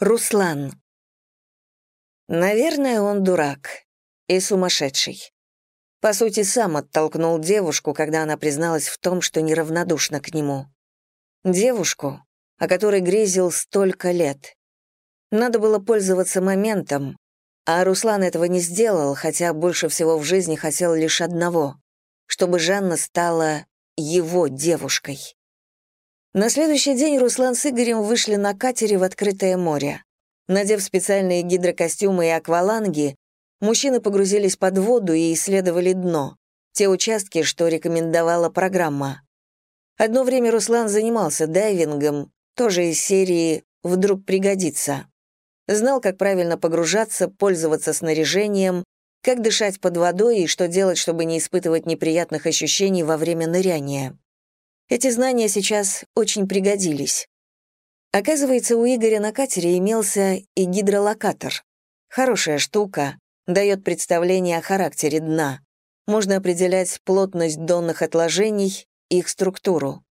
Руслан. Наверное, он дурак и сумасшедший. По сути, сам оттолкнул девушку, когда она призналась в том, что неравнодушна к нему. Девушку, о которой грезил столько лет. Надо было пользоваться моментом, а Руслан этого не сделал, хотя больше всего в жизни хотел лишь одного — чтобы Жанна стала его девушкой. На следующий день Руслан с Игорем вышли на катере в открытое море. Надев специальные гидрокостюмы и акваланги, мужчины погрузились под воду и исследовали дно, те участки, что рекомендовала программа. Одно время Руслан занимался дайвингом, тоже из серии «Вдруг пригодится». Знал, как правильно погружаться, пользоваться снаряжением, как дышать под водой и что делать, чтобы не испытывать неприятных ощущений во время ныряния. Эти знания сейчас очень пригодились. Оказывается, у Игоря на катере имелся и гидролокатор. Хорошая штука, дает представление о характере дна. Можно определять плотность донных отложений, их структуру.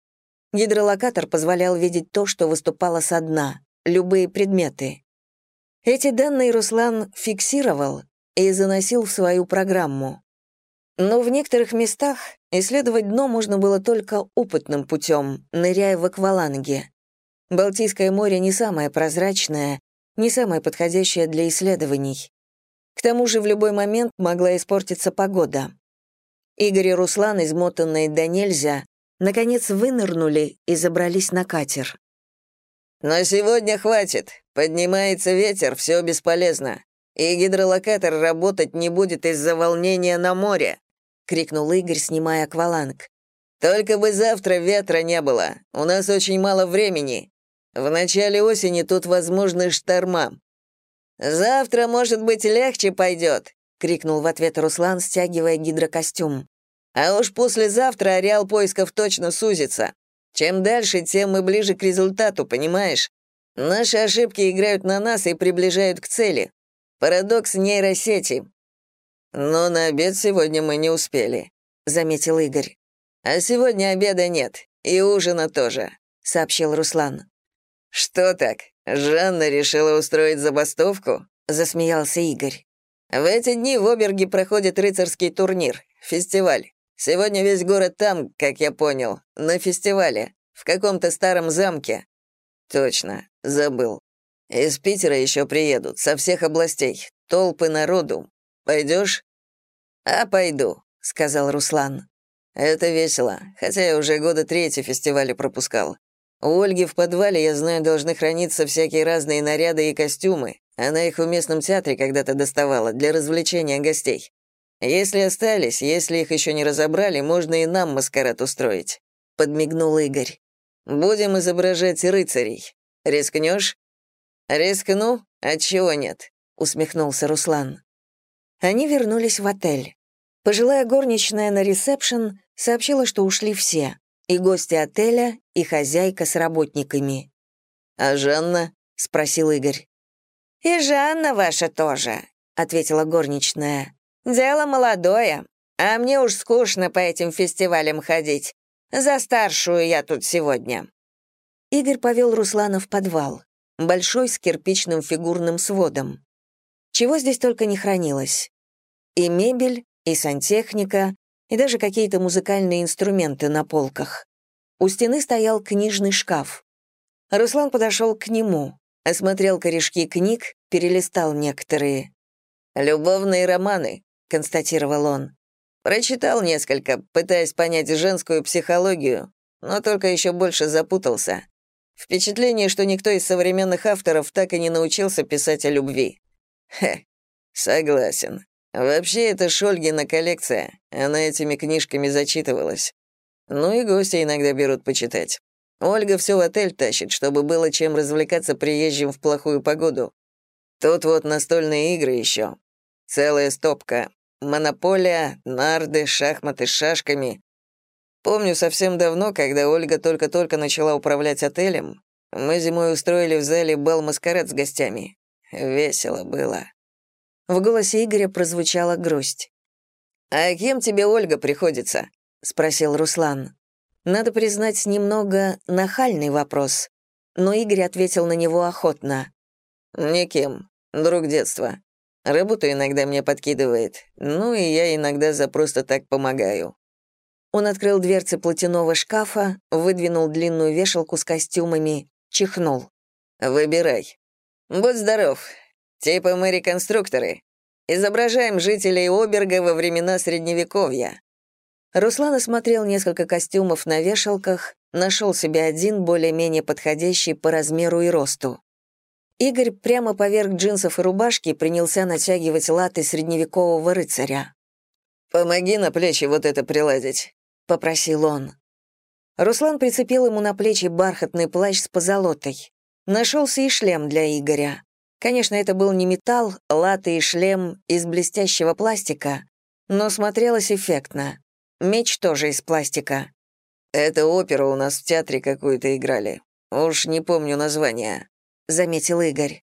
Гидролокатор позволял видеть то, что выступало со дна, любые предметы. Эти данные Руслан фиксировал и заносил в свою программу. Но в некоторых местах исследовать дно можно было только опытным путем, ныряя в акваланге. Балтийское море не самое прозрачное, не самое подходящее для исследований. К тому же в любой момент могла испортиться погода. Игорь и Руслан, измотанные до нельзя, наконец вынырнули и забрались на катер. «На сегодня хватит. Поднимается ветер, все бесполезно. И гидролокатор работать не будет из-за волнения на море крикнул Игорь, снимая акваланг. Только бы завтра ветра не было. У нас очень мало времени. В начале осени тут возможны шторма. Завтра, может быть, легче пойдет, крикнул в ответ Руслан, стягивая гидрокостюм. А уж послезавтра ареал поисков точно сузится. Чем дальше, тем мы ближе к результату, понимаешь? Наши ошибки играют на нас и приближают к цели. Парадокс нейросети. «Но на обед сегодня мы не успели», — заметил Игорь. «А сегодня обеда нет, и ужина тоже», — сообщил Руслан. «Что так, Жанна решила устроить забастовку?» — засмеялся Игорь. «В эти дни в Оберге проходит рыцарский турнир, фестиваль. Сегодня весь город там, как я понял, на фестивале, в каком-то старом замке». «Точно, забыл. Из Питера еще приедут, со всех областей, толпы народу, Пойдешь? А пойду, сказал Руслан. Это весело, хотя я уже года третий фестивали пропускал. У Ольги в подвале, я знаю, должны храниться всякие разные наряды и костюмы. Она их в местном театре когда-то доставала для развлечения гостей. Если остались, если их еще не разобрали, можно и нам маскарад устроить», — подмигнул Игорь. «Будем изображать рыцарей. Рискнешь?» «Рискну? Отчего нет?» — усмехнулся Руслан. Они вернулись в отель. Пожилая горничная на ресепшн сообщила, что ушли все, и гости отеля, и хозяйка с работниками. «А Жанна?» — спросил Игорь. «И Жанна ваша тоже», — ответила горничная. «Дело молодое, а мне уж скучно по этим фестивалям ходить. За старшую я тут сегодня». Игорь повел Руслана в подвал, большой с кирпичным фигурным сводом. Чего здесь только не хранилось. И мебель, и сантехника, и даже какие-то музыкальные инструменты на полках. У стены стоял книжный шкаф. Руслан подошел к нему, осмотрел корешки книг, перелистал некоторые. «Любовные романы», — констатировал он. «Прочитал несколько, пытаясь понять женскую психологию, но только еще больше запутался. Впечатление, что никто из современных авторов так и не научился писать о любви. Хе, согласен. Вообще, это Шольгина коллекция. Она этими книжками зачитывалась. Ну и гости иногда берут почитать. Ольга все в отель тащит, чтобы было чем развлекаться приезжим в плохую погоду. Тут вот настольные игры еще. Целая стопка. Монополия, нарды, шахматы с шашками. Помню совсем давно, когда Ольга только-только начала управлять отелем, мы зимой устроили в зале бал-маскарад с гостями. Весело было». В голосе Игоря прозвучала грусть. «А кем тебе Ольга приходится?» — спросил Руслан. Надо признать, немного нахальный вопрос, но Игорь ответил на него охотно. Никем. Друг детства. Работу иногда мне подкидывает. Ну и я иногда за просто так помогаю». Он открыл дверцы платяного шкафа, выдвинул длинную вешалку с костюмами, чихнул. «Выбирай. Будь здоров. Типа мы реконструкторы. Изображаем жителей Оберга во времена Средневековья». Руслан осмотрел несколько костюмов на вешалках, нашел себе один, более-менее подходящий по размеру и росту. Игорь прямо поверх джинсов и рубашки принялся натягивать латы средневекового рыцаря. «Помоги на плечи вот это приладить», — попросил он. Руслан прицепил ему на плечи бархатный плащ с позолотой. Нашелся и шлем для Игоря. Конечно, это был не металл, латы и шлем из блестящего пластика, но смотрелось эффектно. Меч тоже из пластика. «Это опера у нас в театре какую-то играли. Уж не помню название», — заметил Игорь.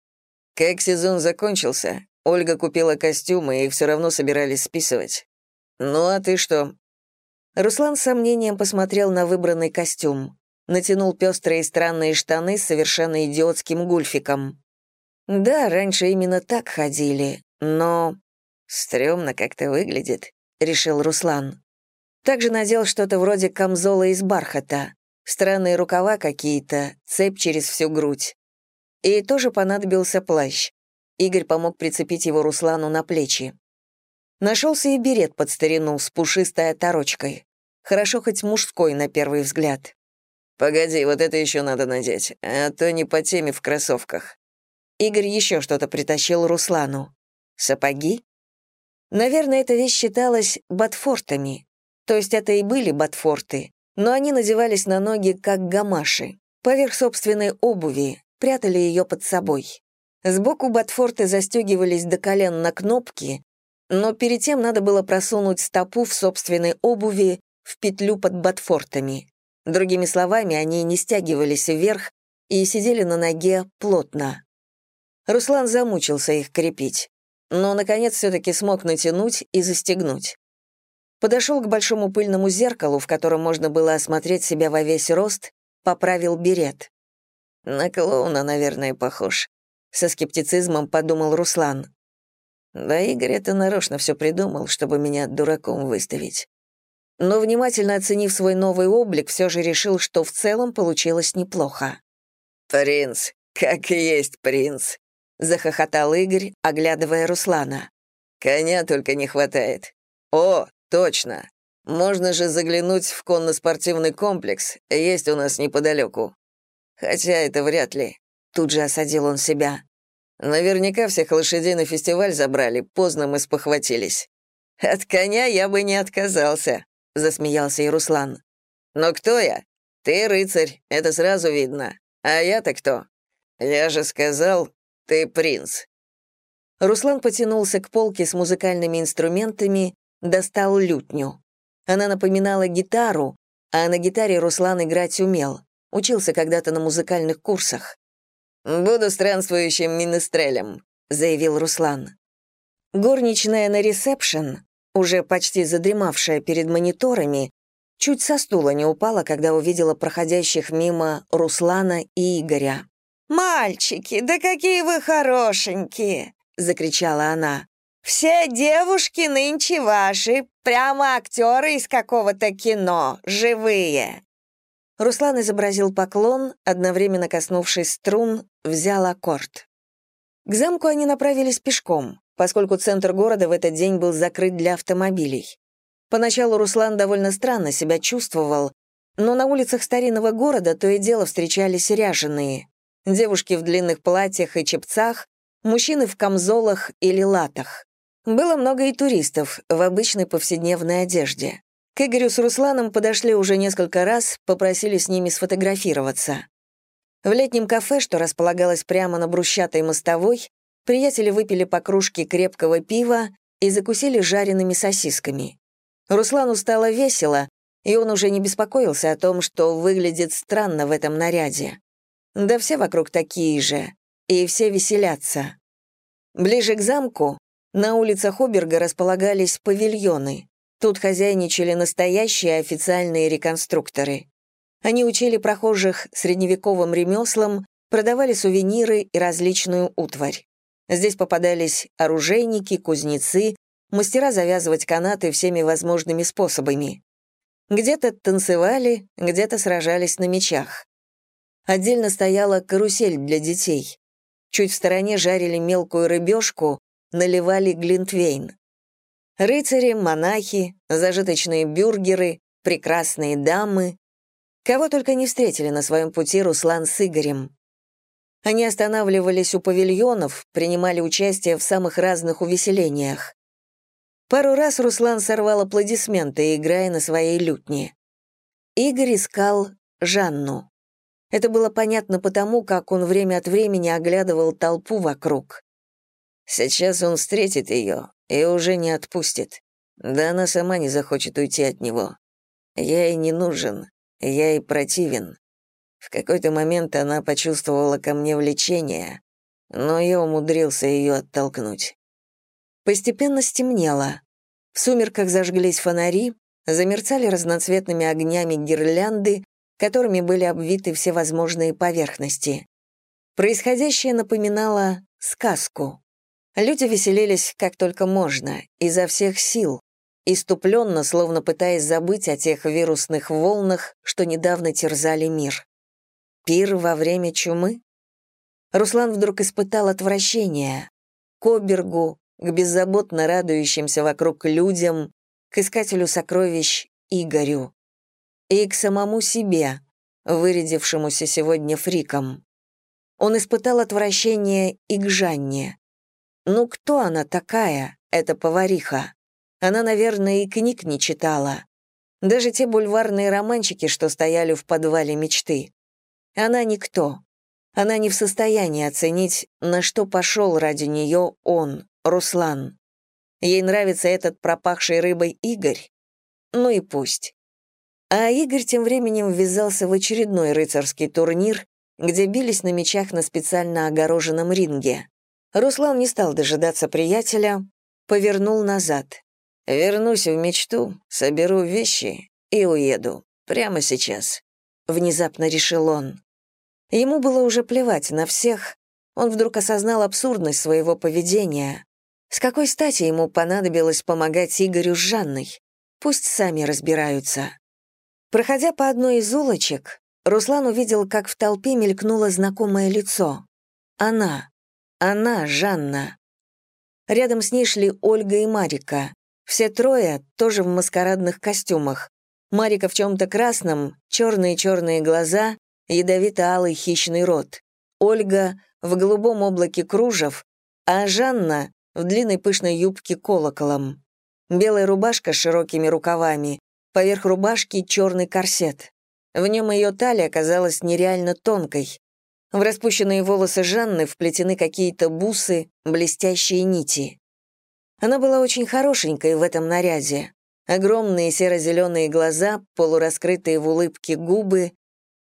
«Как сезон закончился, Ольга купила костюмы и все равно собирались списывать. Ну а ты что?» Руслан с сомнением посмотрел на выбранный костюм. Натянул пестрые странные штаны с совершенно идиотским гульфиком. Да, раньше именно так ходили, но... «Стремно как-то выглядит», — решил Руслан. Также надел что-то вроде камзола из бархата, странные рукава какие-то, цепь через всю грудь. И тоже понадобился плащ. Игорь помог прицепить его Руслану на плечи. Нашелся и берет под старину с пушистой оторочкой. Хорошо хоть мужской на первый взгляд. «Погоди, вот это еще надо надеть, а то не по теме в кроссовках». Игорь еще что-то притащил Руслану. Сапоги? Наверное, эта вещь считалась ботфортами. То есть это и были ботфорты, но они надевались на ноги как гамаши, поверх собственной обуви, прятали ее под собой. Сбоку ботфорты застегивались до колен на кнопки, но перед тем надо было просунуть стопу в собственной обуви в петлю под ботфортами. Другими словами, они не стягивались вверх и сидели на ноге плотно. Руслан замучился их крепить, но, наконец, все-таки смог натянуть и застегнуть подошел к большому пыльному зеркалу, в котором можно было осмотреть себя во весь рост, поправил берет. «На клоуна, наверное, похож», — со скептицизмом подумал Руслан. Да Игорь это нарочно все придумал, чтобы меня дураком выставить. Но, внимательно оценив свой новый облик, все же решил, что в целом получилось неплохо. «Принц, как и есть принц», — захохотал Игорь, оглядывая Руслана. «Коня только не хватает. О, «Точно. Можно же заглянуть в конно-спортивный комплекс, есть у нас неподалеку. Хотя это вряд ли». Тут же осадил он себя. Наверняка всех лошадей на фестиваль забрали, поздно мы спохватились. «От коня я бы не отказался», — засмеялся и Руслан. «Но кто я? Ты рыцарь, это сразу видно. А я-то кто? Я же сказал, ты принц». Руслан потянулся к полке с музыкальными инструментами достал лютню. Она напоминала гитару, а на гитаре Руслан играть умел. Учился когда-то на музыкальных курсах. «Буду странствующим министрелем», — заявил Руслан. Горничная на ресепшн, уже почти задремавшая перед мониторами, чуть со стула не упала, когда увидела проходящих мимо Руслана и Игоря. «Мальчики, да какие вы хорошенькие!» — закричала она. Все девушки нынче ваши, прямо актеры из какого-то кино, живые». Руслан изобразил поклон, одновременно коснувшись струн, взял аккорд. К замку они направились пешком, поскольку центр города в этот день был закрыт для автомобилей. Поначалу Руслан довольно странно себя чувствовал, но на улицах старинного города то и дело встречались ряженые. Девушки в длинных платьях и чепцах, мужчины в камзолах или латах. Было много и туристов в обычной повседневной одежде. К Игорю с Русланом подошли уже несколько раз, попросили с ними сфотографироваться. В летнем кафе, что располагалось прямо на брусчатой мостовой, приятели выпили по кружке крепкого пива и закусили жареными сосисками. Руслану стало весело, и он уже не беспокоился о том, что выглядит странно в этом наряде. Да все вокруг такие же, и все веселятся. Ближе к замку на улицах Оберга располагались павильоны. Тут хозяйничали настоящие официальные реконструкторы. Они учили прохожих средневековым ремеслам продавали сувениры и различную утварь. Здесь попадались оружейники, кузнецы, мастера завязывать канаты всеми возможными способами. Где-то танцевали, где-то сражались на мечах. Отдельно стояла карусель для детей. Чуть в стороне жарили мелкую рыбешку, наливали глинтвейн. Рыцари, монахи, зажиточные бюргеры, прекрасные дамы. Кого только не встретили на своем пути Руслан с Игорем. Они останавливались у павильонов, принимали участие в самых разных увеселениях. Пару раз Руслан сорвал аплодисменты, играя на своей лютне. Игорь искал Жанну. Это было понятно потому, как он время от времени оглядывал толпу вокруг. Сейчас он встретит ее и уже не отпустит. Да она сама не захочет уйти от него. Я ей не нужен, я ей противен. В какой-то момент она почувствовала ко мне влечение, но я умудрился ее оттолкнуть. Постепенно стемнело. В сумерках зажглись фонари, замерцали разноцветными огнями гирлянды, которыми были обвиты все возможные поверхности. Происходящее напоминало сказку. Люди веселились как только можно, изо всех сил, иступленно, словно пытаясь забыть о тех вирусных волнах, что недавно терзали мир. Пир во время чумы? Руслан вдруг испытал отвращение. К Обергу, к беззаботно радующимся вокруг людям, к искателю сокровищ Игорю. И к самому себе, вырядившемуся сегодня фриком. Он испытал отвращение и к Жанне. Ну кто она такая, эта повариха? Она, наверное, и книг не читала. Даже те бульварные романчики, что стояли в подвале мечты. Она никто. Она не в состоянии оценить, на что пошел ради нее он, Руслан. Ей нравится этот пропахший рыбой Игорь? Ну и пусть. А Игорь тем временем ввязался в очередной рыцарский турнир, где бились на мечах на специально огороженном ринге. Руслан не стал дожидаться приятеля, повернул назад. «Вернусь в мечту, соберу вещи и уеду. Прямо сейчас», — внезапно решил он. Ему было уже плевать на всех, он вдруг осознал абсурдность своего поведения. С какой стати ему понадобилось помогать Игорю с Жанной? Пусть сами разбираются. Проходя по одной из улочек, Руслан увидел, как в толпе мелькнуло знакомое лицо. Она. Она, Жанна. Рядом с ней шли Ольга и Марика. Все трое тоже в маскарадных костюмах. Марика в чем-то красном, черные-черные глаза, ядовито-алый хищный рот. Ольга в голубом облаке кружев, а Жанна в длинной пышной юбке колоколом. Белая рубашка с широкими рукавами, поверх рубашки черный корсет. В нем ее талия казалась нереально тонкой. В распущенные волосы Жанны вплетены какие-то бусы, блестящие нити. Она была очень хорошенькой в этом наряде. Огромные серо-зеленые глаза, полураскрытые в улыбке губы,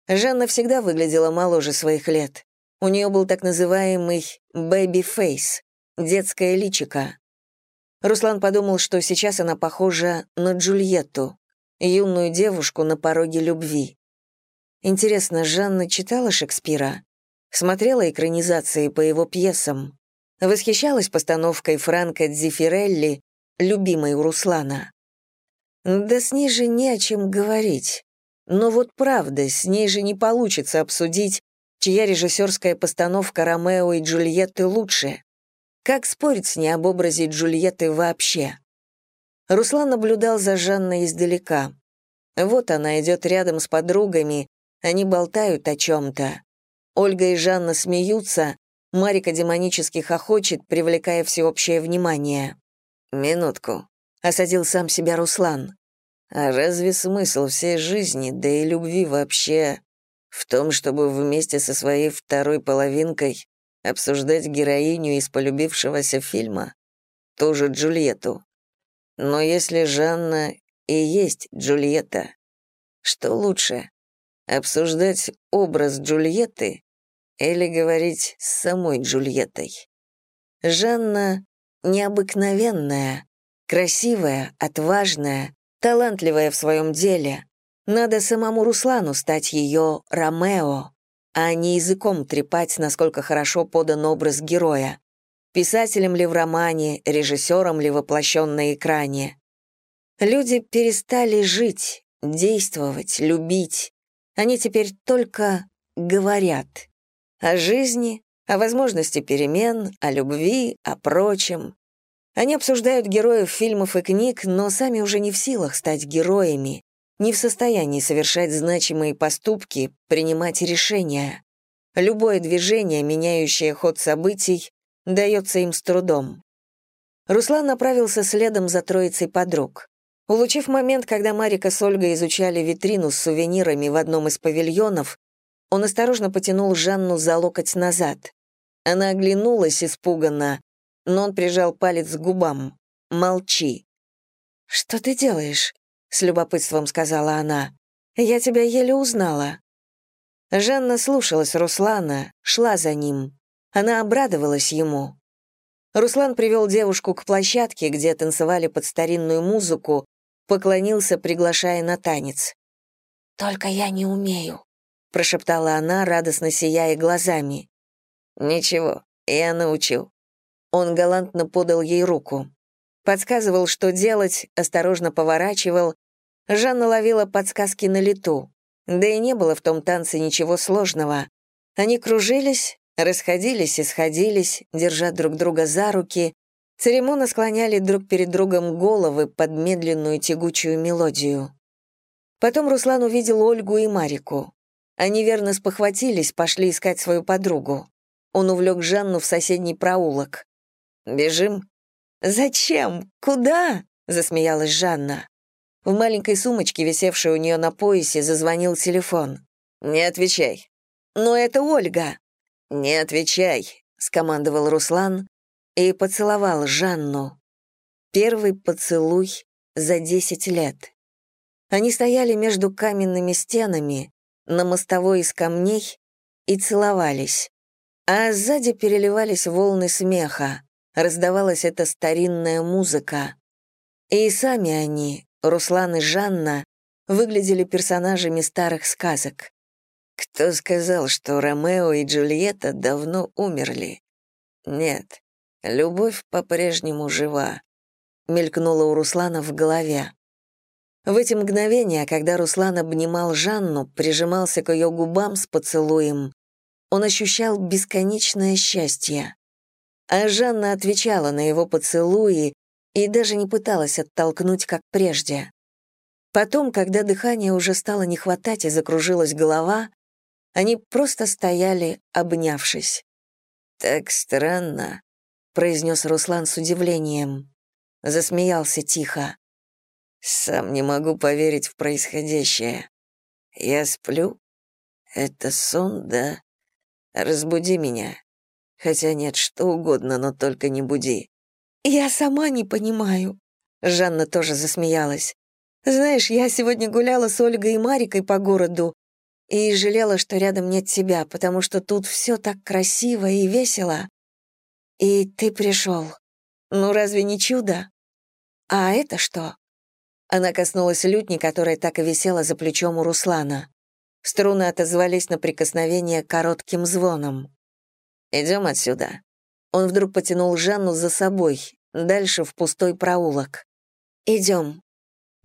Жанна всегда выглядела моложе своих лет. У нее был так называемый «baby face» — детское личико. Руслан подумал, что сейчас она похожа на Джульетту, юную девушку на пороге любви. Интересно, Жанна читала Шекспира? Смотрела экранизации по его пьесам? Восхищалась постановкой Франко Дзифирелли, любимой у Руслана? Да с ней же не о чем говорить. Но вот правда, с ней же не получится обсудить, чья режиссерская постановка Ромео и Джульетты лучше. Как спорить с ней об образе Джульетты вообще? Руслан наблюдал за Жанной издалека. Вот она идет рядом с подругами, они болтают о чем-то. Ольга и Жанна смеются, Марика демонически хохочет, привлекая всеобщее внимание. «Минутку», — осадил сам себя Руслан. А разве смысл всей жизни, да и любви вообще, в том, чтобы вместе со своей второй половинкой обсуждать героиню из полюбившегося фильма? Ту же Джульетту. Но если Жанна и есть Джульетта, что лучше? Обсуждать образ Джульетты или говорить с самой Джульеттой? Жанна необыкновенная, красивая, отважная, талантливая в своем деле. Надо самому Руслану стать ее Ромео. а не языком трепать, насколько хорошо подан образ героя. Писателем ли в романе, режиссером ли воплощен на экране. Люди перестали жить, действовать, любить. Они теперь только говорят о жизни, о возможности перемен, о любви, о прочем. Они обсуждают героев фильмов и книг, но сами уже не в силах стать героями, не в состоянии совершать значимые поступки, принимать решения. Любое движение, меняющее ход событий, дается им с трудом. Руслан направился следом за троицей подруг. Улучив момент, когда Марика с Ольгой изучали витрину с сувенирами в одном из павильонов, он осторожно потянул Жанну за локоть назад. Она оглянулась испуганно, но он прижал палец к губам. «Молчи». «Что ты делаешь?» — с любопытством сказала она. «Я тебя еле узнала». Жанна слушалась Руслана, шла за ним. Она обрадовалась ему. Руслан привел девушку к площадке, где танцевали под старинную музыку, поклонился, приглашая на танец. «Только я не умею», — прошептала она, радостно сияя глазами. «Ничего, я научу». Он галантно подал ей руку. Подсказывал, что делать, осторожно поворачивал. Жанна ловила подсказки на лету. Да и не было в том танце ничего сложного. Они кружились, расходились и сходились, держа друг друга за руки, церемонно склоняли друг перед другом головы под медленную тягучую мелодию. Потом Руслан увидел Ольгу и Марику. Они верно спохватились, пошли искать свою подругу. Он увлек Жанну в соседний проулок. «Бежим?» «Зачем? Куда?» — засмеялась Жанна. В маленькой сумочке, висевшей у нее на поясе, зазвонил телефон. «Не отвечай». «Но это Ольга». «Не отвечай», — скомандовал Руслан и поцеловал Жанну. Первый поцелуй за десять лет. Они стояли между каменными стенами, на мостовой из камней, и целовались. А сзади переливались волны смеха, раздавалась эта старинная музыка. И сами они, Руслан и Жанна, выглядели персонажами старых сказок. Кто сказал, что Ромео и Джульетта давно умерли? Нет, любовь по-прежнему жива. Мелькнула у Руслана в голове. В эти мгновения, когда Руслан обнимал Жанну, прижимался к ее губам с поцелуем, он ощущал бесконечное счастье. А Жанна отвечала на его поцелуи и даже не пыталась оттолкнуть, как прежде. Потом, когда дыхания уже стало не хватать и закружилась голова, они просто стояли, обнявшись. «Так странно», — произнес Руслан с удивлением. Засмеялся тихо. «Сам не могу поверить в происходящее. Я сплю? Это сон, да? Разбуди меня. Хотя нет, что угодно, но только не буди». «Я сама не понимаю». Жанна тоже засмеялась. «Знаешь, я сегодня гуляла с Ольгой и Марикой по городу, и жалела, что рядом нет тебя, потому что тут все так красиво и весело. И ты пришел. Ну разве не чудо? А это что? Она коснулась лютни, которая так и висела за плечом у Руслана. Струны отозвались на прикосновение коротким звоном. «Идем отсюда». Он вдруг потянул Жанну за собой, дальше в пустой проулок. «Идем».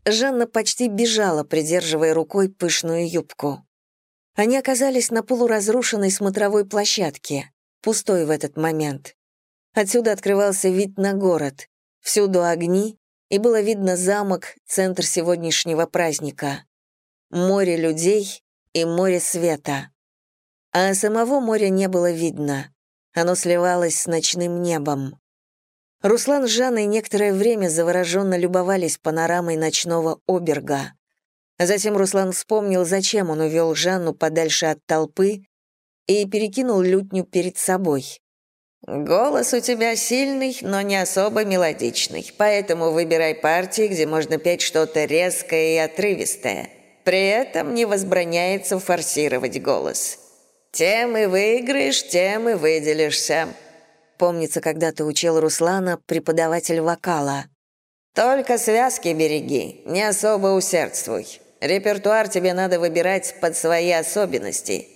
Жанна почти бежала, придерживая рукой пышную юбку. Они оказались на полуразрушенной смотровой площадке, пустой в этот момент. Отсюда открывался вид на город, всюду огни, и было видно замок, центр сегодняшнего праздника. Море людей и море света. А самого моря не было видно. Оно сливалось с ночным небом. Руслан с Жанной некоторое время завороженно любовались панорамой ночного оберга. Затем Руслан вспомнил, зачем он увел Жанну подальше от толпы и перекинул лютню перед собой. «Голос у тебя сильный, но не особо мелодичный, поэтому выбирай партии, где можно петь что-то резкое и отрывистое. При этом не возбраняется форсировать голос. Тем и выиграешь, тем и выделишься». Помнится, когда ты учил Руслана, преподаватель вокала. «Только связки береги, не особо усердствуй. Репертуар тебе надо выбирать под свои особенности.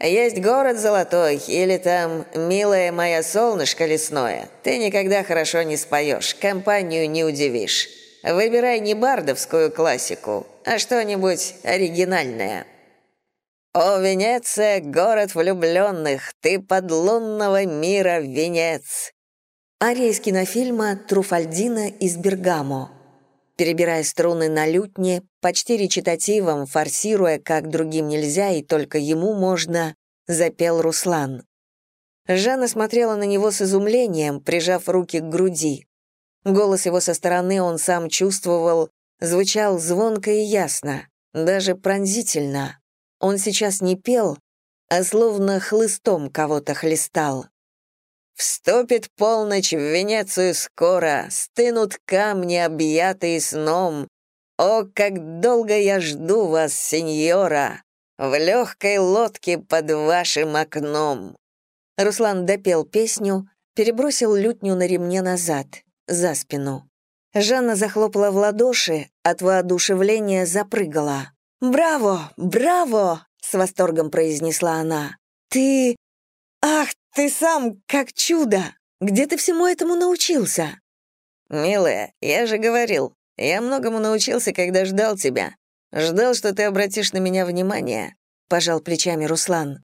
Есть город золотой или там «Милое моя солнышко лесное». Ты никогда хорошо не споешь, компанию не удивишь. Выбирай не бардовскую классику, а что-нибудь оригинальное. «О, Венеция, город влюбленных, ты подлунного мира венец!» Ария из кинофильма «Труфальдина из Бергамо». Перебирая струны на лютне, почти речитативом, форсируя, как другим нельзя и только ему можно, запел Руслан. Жанна смотрела на него с изумлением, прижав руки к груди. Голос его со стороны он сам чувствовал, звучал звонко и ясно, даже пронзительно. Он сейчас не пел, а словно хлыстом кого-то хлестал. Вступит полночь в Венецию скоро, стынут камни, объятые сном. О, как долго я жду вас, сеньора, в легкой лодке под вашим окном. Руслан допел песню, перебросил лютню на ремне назад, за спину. Жанна захлопала в ладоши, от воодушевления запрыгала. «Браво! Браво!» — с восторгом произнесла она. «Ты... Ах, ты сам как чудо! Где ты всему этому научился?» «Милая, я же говорил, я многому научился, когда ждал тебя. Ждал, что ты обратишь на меня внимание», — пожал плечами Руслан.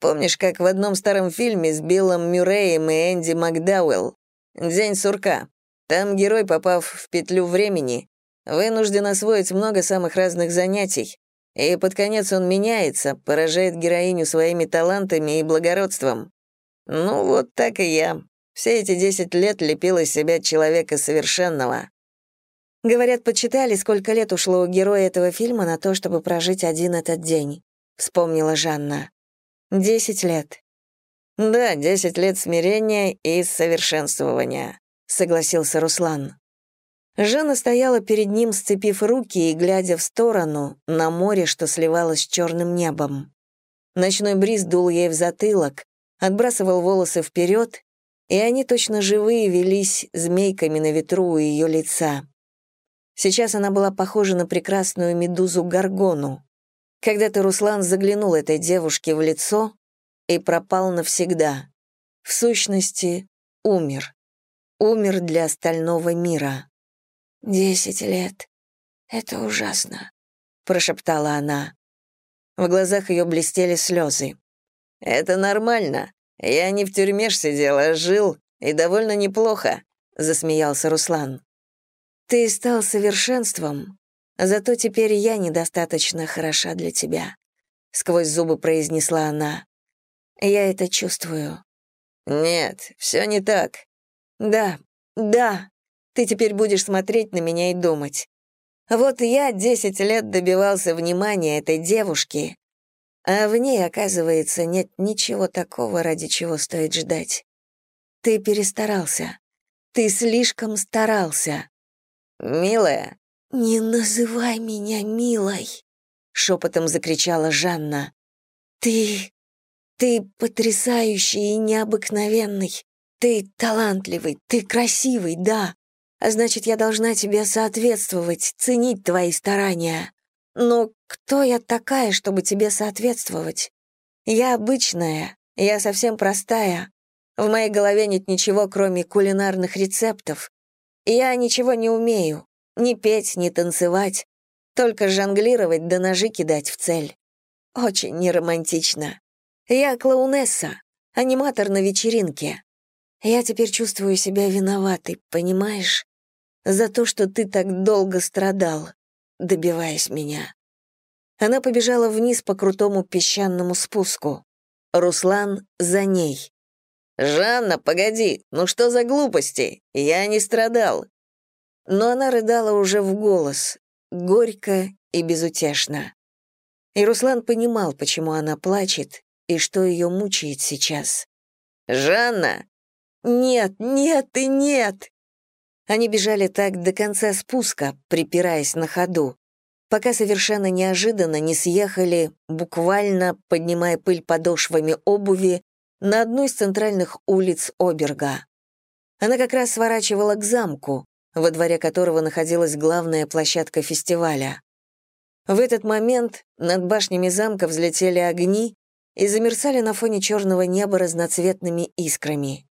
«Помнишь, как в одном старом фильме с Биллом Мюрреем и Энди Макдауэлл? «День сурка». Там герой, попав в петлю времени, вынужден освоить много самых разных занятий, и под конец он меняется, поражает героиню своими талантами и благородством. Ну, вот так и я. Все эти десять лет лепил из себя человека совершенного. Говорят, почитали, сколько лет ушло у героя этого фильма на то, чтобы прожить один этот день, вспомнила Жанна. Десять лет. Да, десять лет смирения и совершенствования, согласился Руслан. Жанна стояла перед ним, сцепив руки и глядя в сторону, на море, что сливалось с черным небом. Ночной бриз дул ей в затылок, отбрасывал волосы вперед, и они точно живые велись змейками на ветру у ее лица. Сейчас она была похожа на прекрасную медузу Гаргону. Когда-то Руслан заглянул этой девушке в лицо и пропал навсегда. В сущности, умер. Умер для остального мира. «Десять лет. Это ужасно», — прошептала она. В глазах ее блестели слезы. «Это нормально. Я не в тюрьме ж сидел, а жил, и довольно неплохо», — засмеялся Руслан. «Ты стал совершенством, зато теперь я недостаточно хороша для тебя», — сквозь зубы произнесла она. «Я это чувствую». «Нет, все не так». «Да, да, ты теперь будешь смотреть на меня и думать. Вот я десять лет добивался внимания этой девушки, а в ней, оказывается, нет ничего такого, ради чего стоит ждать. Ты перестарался. Ты слишком старался. «Милая?» «Не называй меня милой», — шепотом закричала Жанна. «Ты... ты потрясающий и необыкновенный. Ты талантливый, ты красивый, да. А значит, я должна тебе соответствовать, ценить твои старания. Но кто я такая, чтобы тебе соответствовать? Я обычная, я совсем простая. В моей голове нет ничего, кроме кулинарных рецептов. Я ничего не умею. Ни петь, ни танцевать. Только жонглировать да ножи кидать в цель. Очень неромантично. Я клоунесса, аниматор на вечеринке. Я теперь чувствую себя виноватой, понимаешь? За то, что ты так долго страдал добиваясь меня. Она побежала вниз по крутому песчаному спуску. Руслан за ней. «Жанна, погоди, ну что за глупости? Я не страдал». Но она рыдала уже в голос, горько и безутешно. И Руслан понимал, почему она плачет и что ее мучает сейчас. «Жанна!» «Нет, нет и нет!» Они бежали так до конца спуска, припираясь на ходу, пока совершенно неожиданно не съехали, буквально поднимая пыль подошвами обуви, на одну из центральных улиц Оберга. Она как раз сворачивала к замку, во дворе которого находилась главная площадка фестиваля. В этот момент над башнями замка взлетели огни, и замерцали на фоне черного неба разноцветными искрами.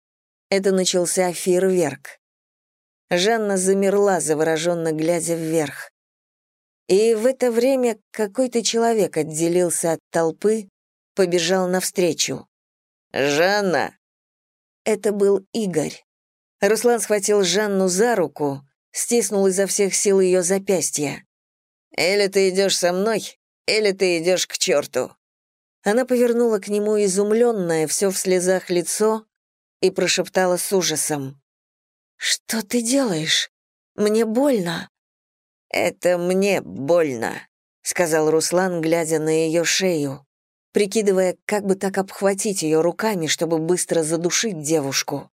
Это начался фейерверк. Жанна замерла, завороженно глядя вверх. И в это время какой-то человек отделился от толпы, побежал навстречу. «Жанна!» Это был Игорь. Руслан схватил Жанну за руку, стиснул изо всех сил ее запястья. «Или ты идешь со мной, или ты идешь к черту». Она повернула к нему изумленное, все в слезах лицо, и прошептала с ужасом. «Что ты делаешь? Мне больно». «Это мне больно», — сказал Руслан, глядя на ее шею, прикидывая, как бы так обхватить ее руками, чтобы быстро задушить девушку.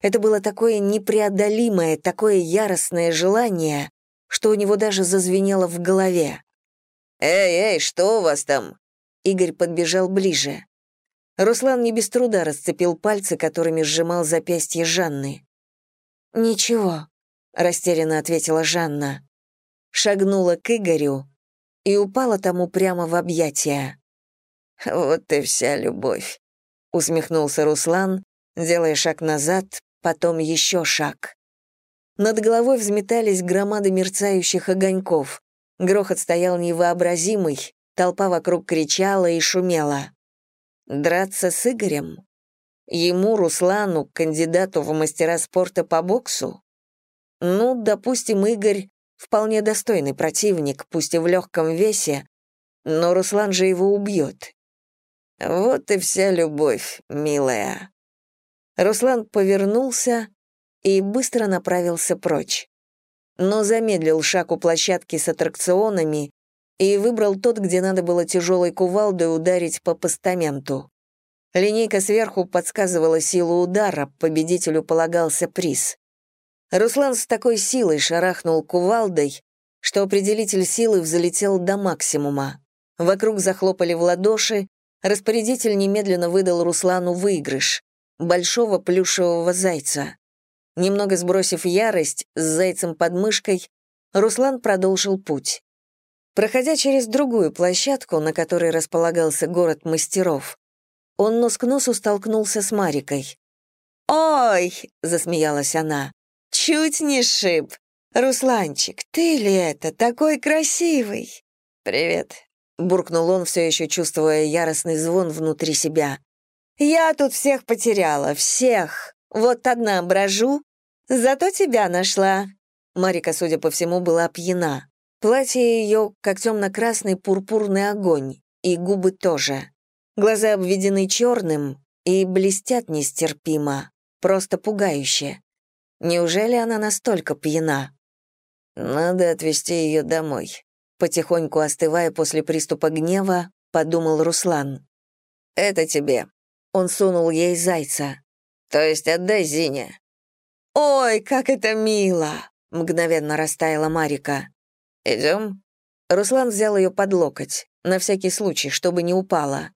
Это было такое непреодолимое, такое яростное желание, что у него даже зазвенело в голове. «Эй, эй, что у вас там?» Игорь подбежал ближе. Руслан не без труда расцепил пальцы, которыми сжимал запястье Жанны. «Ничего», — растерянно ответила Жанна. Шагнула к Игорю и упала тому прямо в объятия. «Вот и вся любовь», — усмехнулся Руслан, делая шаг назад, потом еще шаг. Над головой взметались громады мерцающих огоньков. Грохот стоял невообразимый, толпа вокруг кричала и шумела. Драться с Игорем? Ему, Руслану, кандидату в мастера спорта по боксу? Ну, допустим, Игорь вполне достойный противник, пусть и в легком весе, но Руслан же его убьет. Вот и вся любовь, милая. Руслан повернулся и быстро направился прочь. Но замедлил шаг у площадки с аттракционами и выбрал тот, где надо было тяжелой кувалдой ударить по постаменту. Линейка сверху подсказывала силу удара, победителю полагался приз. Руслан с такой силой шарахнул кувалдой, что определитель силы взлетел до максимума. Вокруг захлопали в ладоши, распорядитель немедленно выдал Руслану выигрыш большого плюшевого зайца. Немного сбросив ярость, с зайцем под мышкой, Руслан продолжил путь. Проходя через другую площадку, на которой располагался город мастеров, он нос к носу столкнулся с Марикой. «Ой!» — засмеялась она. «Чуть не шиб. Русланчик, ты ли это, такой красивый?» «Привет», — буркнул он, все еще чувствуя яростный звон внутри себя. Я тут всех потеряла, всех. Вот одна брожу, зато тебя нашла». Марика, судя по всему, была пьяна. Платье ее, как темно-красный пурпурный огонь, и губы тоже. Глаза обведены черным и блестят нестерпимо, просто пугающе. Неужели она настолько пьяна? Надо отвезти ее домой. Потихоньку остывая после приступа гнева, подумал Руслан. Это тебе. Он сунул ей зайца. «То есть отдай Зине». «Ой, как это мило!» — мгновенно растаяла Марика. «Идем?» Руслан взял ее под локоть, на всякий случай, чтобы не упала.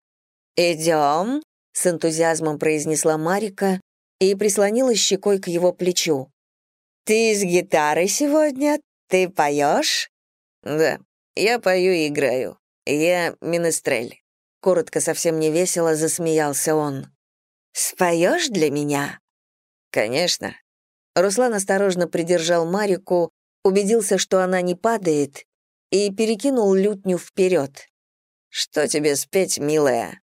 «Идем?» — с энтузиазмом произнесла Марика и прислонилась щекой к его плечу. «Ты с гитарой сегодня? Ты поешь?» «Да, я пою и играю. Я минестрель». Коротко, совсем не весело засмеялся он. «Споешь для меня?» «Конечно». Руслан осторожно придержал Марику, убедился, что она не падает, и перекинул лютню вперед. «Что тебе спеть, милая?»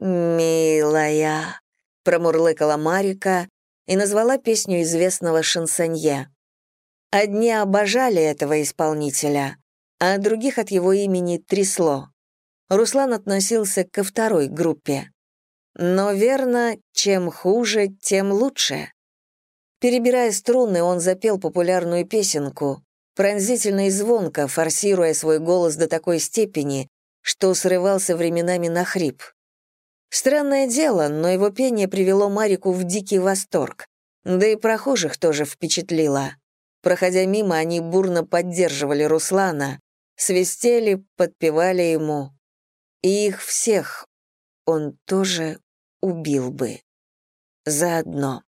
«Милая», — промурлыкала Марика и назвала песню известного шансонье. Одни обожали этого исполнителя, а других от его имени трясло. Руслан относился ко второй группе. Но верно, чем хуже, тем лучше. Перебирая струны, он запел популярную песенку, пронзительно и звонко, форсируя свой голос до такой степени, что срывался временами на хрип. Странное дело, но его пение привело Марику в дикий восторг, да и прохожих тоже впечатлило. Проходя мимо, они бурно поддерживали Руслана, свистели, подпевали ему, и их всех он тоже убил бы. Заодно.